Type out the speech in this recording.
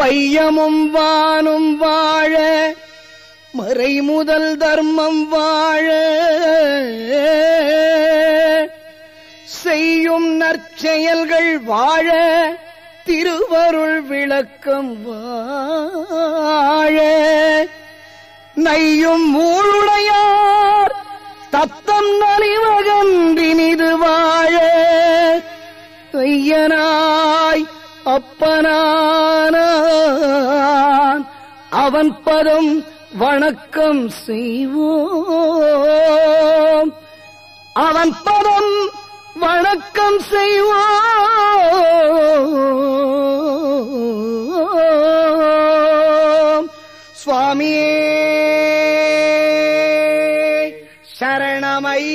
வையமும் வானும் வாழ மறை முதல் தர்மம் வாழ. செய்யும் நற்செயல்கள் வாழ திருவருள் விளக்கம் வாழ. நையும் மூளுடையார் தத்தம் நலிவகன்றினிது வாழ. ஐயனாய் அப்பனாய் அவன் பதம் வணக்கம் செய்வோம். அவன் பதம் வணக்கம் செய்வோம். சுவாமியே சரணமையப்பா.